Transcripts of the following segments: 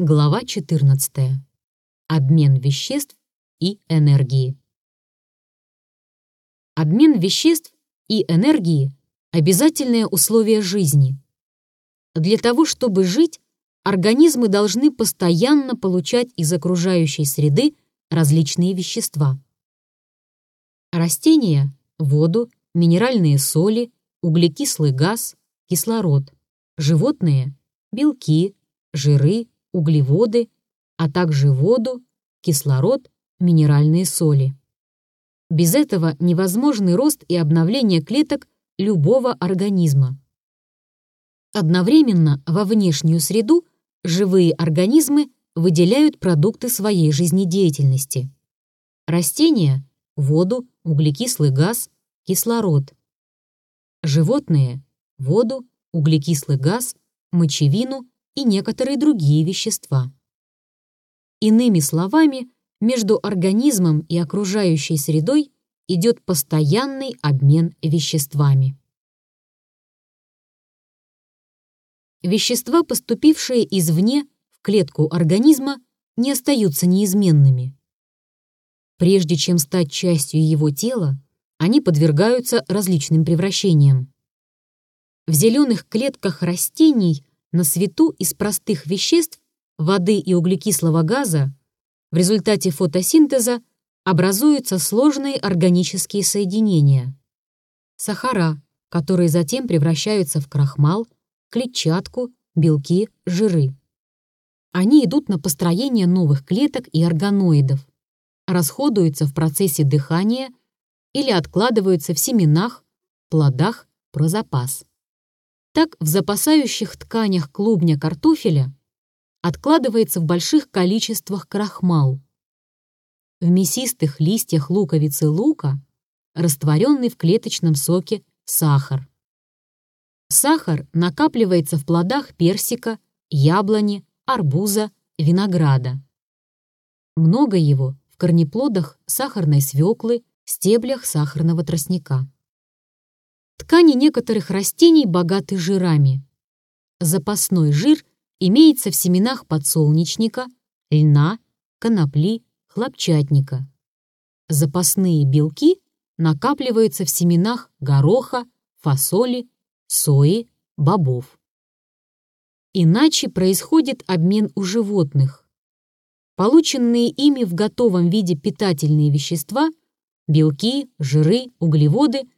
Глава 14. Обмен веществ и энергии. Обмен веществ и энергии – обязательное условие жизни. Для того, чтобы жить, организмы должны постоянно получать из окружающей среды различные вещества. Растения – воду, минеральные соли, углекислый газ, кислород. Животные – белки, жиры, углеводы, а также воду, кислород, минеральные соли. Без этого невозможный рост и обновление клеток любого организма. Одновременно во внешнюю среду живые организмы выделяют продукты своей жизнедеятельности. Растения – воду, углекислый газ, кислород. Животные – воду, углекислый газ, мочевину и некоторые другие вещества. Иными словами, между организмом и окружающей средой идет постоянный обмен веществами. Вещества, поступившие извне в клетку организма, не остаются неизменными. Прежде чем стать частью его тела, они подвергаются различным превращениям. В зеленых клетках растений на свету из простых веществ, воды и углекислого газа, в результате фотосинтеза образуются сложные органические соединения. Сахара, которые затем превращаются в крахмал, клетчатку, белки, жиры. Они идут на построение новых клеток и органоидов, расходуются в процессе дыхания или откладываются в семенах, плодах про запас. Так в запасающих тканях клубня картофеля откладывается в больших количествах крахмал. В мясистых листьях луковицы лука растворенный в клеточном соке сахар. Сахар накапливается в плодах персика, яблони, арбуза, винограда. Много его в корнеплодах сахарной свеклы, стеблях сахарного тростника. Ткани некоторых растений богаты жирами. Запасной жир имеется в семенах подсолнечника, льна, конопли, хлопчатника. Запасные белки накапливаются в семенах гороха, фасоли, сои, бобов. Иначе происходит обмен у животных. Полученные ими в готовом виде питательные вещества, белки, жиры, углеводы –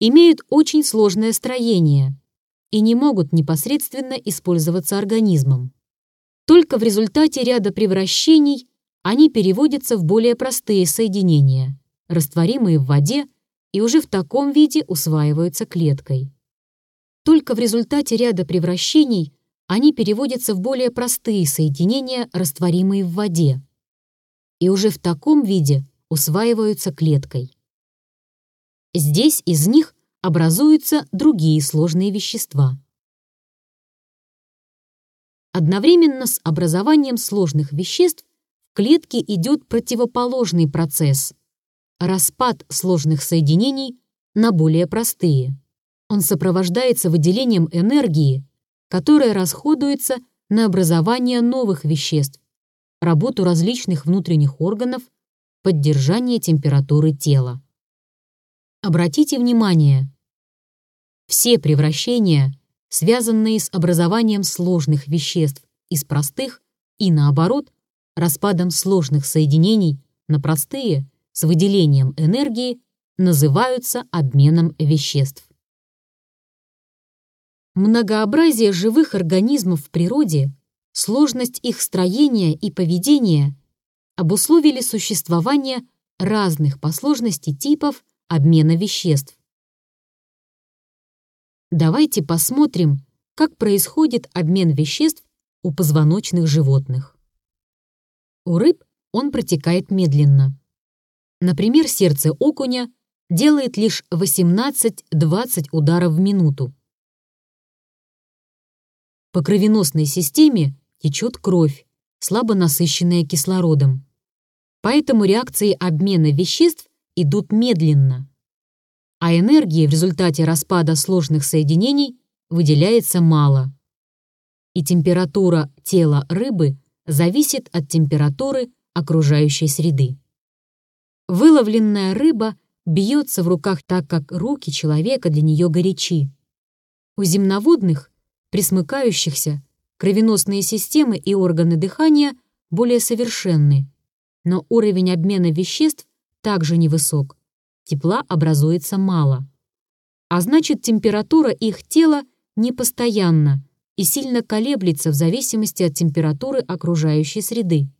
имеют очень сложное строение и не могут непосредственно использоваться организмом. Только в результате ряда превращений они переводятся в более простые соединения, растворимые в воде и уже в таком виде усваиваются клеткой. Только в результате ряда превращений они переводятся в более простые соединения, растворимые в воде, и уже в таком виде усваиваются клеткой. Здесь из них образуются другие сложные вещества. Одновременно с образованием сложных веществ в клетке идет противоположный процесс – распад сложных соединений на более простые. Он сопровождается выделением энергии, которая расходуется на образование новых веществ, работу различных внутренних органов, поддержание температуры тела. Обратите внимание, все превращения, связанные с образованием сложных веществ из простых и, наоборот, распадом сложных соединений на простые с выделением энергии, называются обменом веществ. Многообразие живых организмов в природе, сложность их строения и поведения обусловили существование разных по сложности типов обмена веществ. Давайте посмотрим, как происходит обмен веществ у позвоночных животных. У рыб он протекает медленно. Например, сердце окуня делает лишь 18-20 ударов в минуту. По кровеносной системе течет кровь, слабо насыщенная кислородом. Поэтому реакции обмена веществ идут медленно, а энергии в результате распада сложных соединений выделяется мало. и температура тела рыбы зависит от температуры окружающей среды. Выловленная рыба бьется в руках так, как руки человека для нее горячи. У земноводных, присмыкающихся, кровеносные системы и органы дыхания более совершенны, но уровень обмена веществ также невысок, тепла образуется мало. А значит, температура их тела непостоянна и сильно колеблется в зависимости от температуры окружающей среды.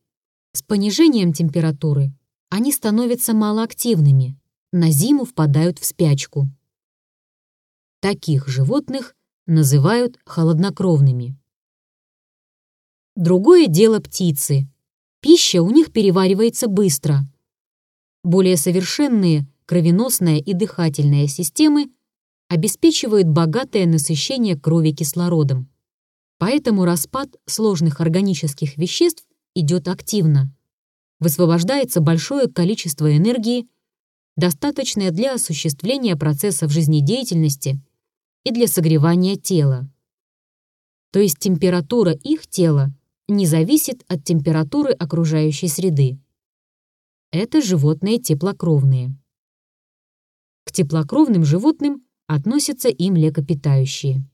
С понижением температуры они становятся малоактивными, на зиму впадают в спячку. Таких животных называют холоднокровными. Другое дело птицы. Пища у них переваривается быстро. Более совершенные кровеносная и дыхательная системы обеспечивают богатое насыщение крови кислородом. Поэтому распад сложных органических веществ идет активно. Высвобождается большое количество энергии, достаточное для осуществления процессов жизнедеятельности и для согревания тела. То есть температура их тела не зависит от температуры окружающей среды. Это животные теплокровные. К теплокровным животным относятся и млекопитающие.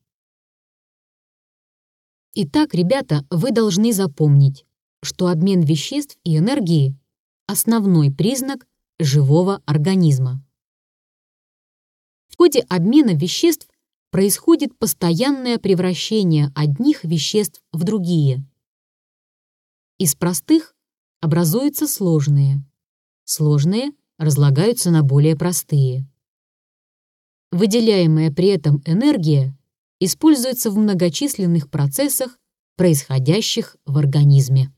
Итак, ребята, вы должны запомнить, что обмен веществ и энергии – основной признак живого организма. В ходе обмена веществ происходит постоянное превращение одних веществ в другие. Из простых образуются сложные. Сложные разлагаются на более простые. Выделяемая при этом энергия используется в многочисленных процессах, происходящих в организме.